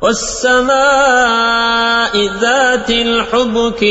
والسماء ذات الحبك